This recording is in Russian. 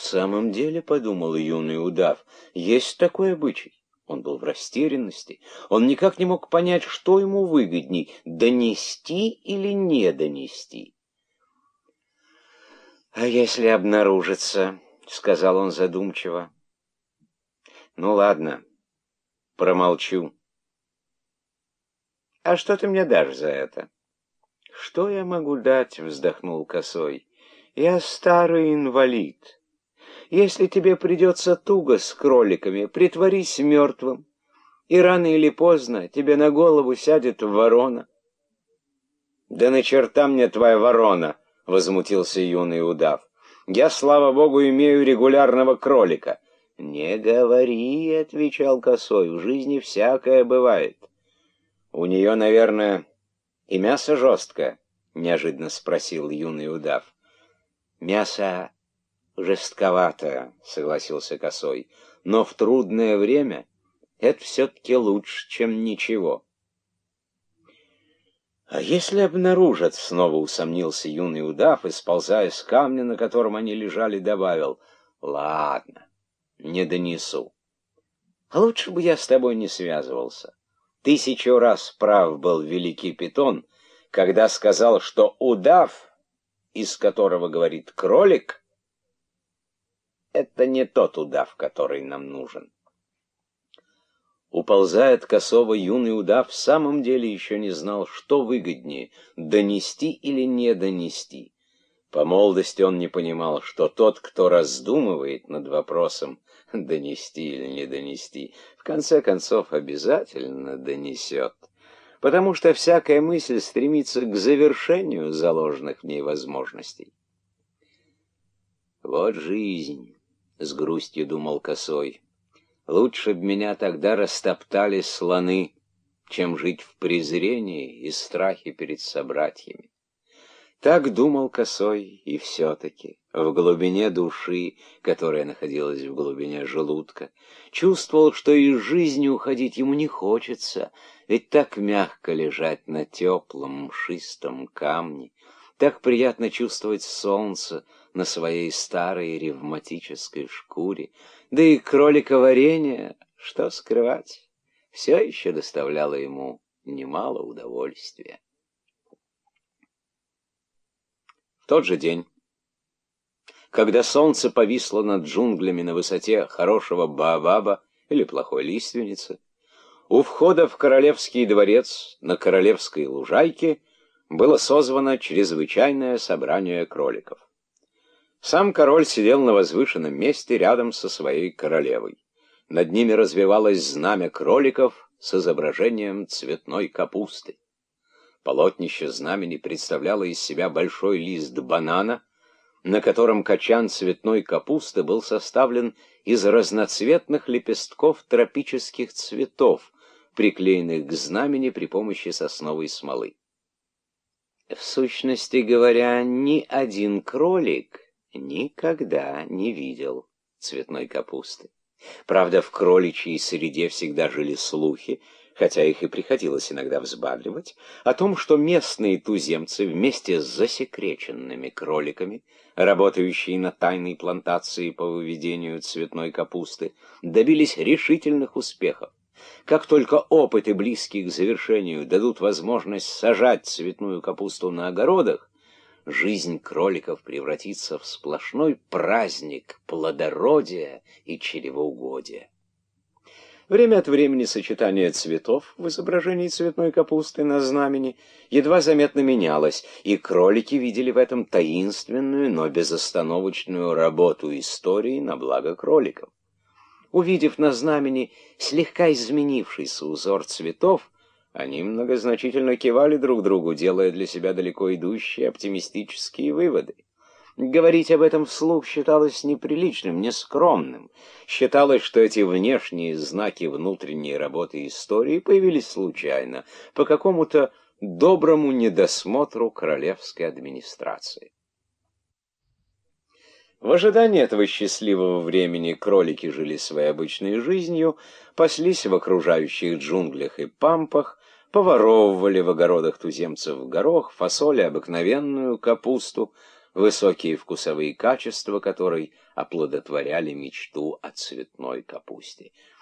в самом деле, — подумал юный удав, — есть такой обычай. Он был в растерянности. Он никак не мог понять, что ему выгодней — донести или не донести. «А если обнаружится?» — сказал он задумчиво. «Ну ладно, промолчу. А что ты мне дашь за это?» «Что я могу дать?» — вздохнул косой. «Я старый инвалид». Если тебе придется туго с кроликами, притворись мертвым, и рано или поздно тебе на голову сядет ворона. — Да на черта мне твоя ворона! — возмутился юный удав. — Я, слава богу, имею регулярного кролика. — Не говори, — отвечал косой, — в жизни всякое бывает. — У нее, наверное, и мясо жесткое, — неожиданно спросил юный удав. — Мясо жестковато, — согласился Косой, — но в трудное время это все-таки лучше, чем ничего. А если обнаружат, — снова усомнился юный удав, и, сползая с камня, на котором они лежали, добавил, — ладно, не донесу. А лучше бы я с тобой не связывался. Тысячу раз прав был великий питон, когда сказал, что удав, из которого говорит кролик, это не тот удав, который нам нужен. Уползая косого, юный удав в самом деле еще не знал, что выгоднее — донести или не донести. По молодости он не понимал, что тот, кто раздумывает над вопросом донести или не донести, в конце концов обязательно донесет, потому что всякая мысль стремится к завершению заложенных в ней возможностей. Вот жизнь. — с грустью думал Косой. «Лучше б меня тогда растоптали слоны, чем жить в презрении и страхе перед собратьями». Так думал Косой, и все-таки, в глубине души, которая находилась в глубине желудка, чувствовал, что из жизни уходить ему не хочется, ведь так мягко лежать на теплом мшистом камне, так приятно чувствовать солнце, на своей старой ревматической шкуре, да и кроликоварение, что скрывать, все еще доставляло ему немало удовольствия. В тот же день, когда солнце повисло над джунглями на высоте хорошего баобаба или плохой лиственницы, у входа в королевский дворец на королевской лужайке было созвано чрезвычайное собрание кроликов. Сам король сидел на возвышенном месте рядом со своей королевой. Над ними развивалось знамя кроликов с изображением цветной капусты. Полотнище знамени представляло из себя большой лист банана, на котором качан цветной капусты был составлен из разноцветных лепестков тропических цветов, приклеенных к знамени при помощи сосновой смолы. В сущности говоря, ни один кролик никогда не видел цветной капусты. Правда, в кроличьей среде всегда жили слухи, хотя их и приходилось иногда взбадривать, о том, что местные туземцы вместе с засекреченными кроликами, работающие на тайной плантации по выведению цветной капусты, добились решительных успехов. Как только опыты, близкие к завершению, дадут возможность сажать цветную капусту на огородах, жизнь кроликов превратится в сплошной праздник плодородия и чревоугодия. Время от времени сочетание цветов в изображении цветной капусты на знамени едва заметно менялось, и кролики видели в этом таинственную, но безостановочную работу истории на благо кроликов. Увидев на знамени слегка изменившийся узор цветов, они многозначительно кивали друг другу, делая для себя далеко идущие оптимистические выводы. Говорить об этом вслух считалось неприличным, нескромным. Считалось, что эти внешние знаки внутренней работы истории появились случайно, по какому-то доброму недосмотру королевской администрации. В ожидании этого счастливого времени кролики жили своей обычной жизнью, паслись в окружающих джунглях и пампах, поворовывали в огородах туземцев горох, фасоль обыкновенную капусту, высокие вкусовые качества которой оплодотворяли мечту о цветной капусте.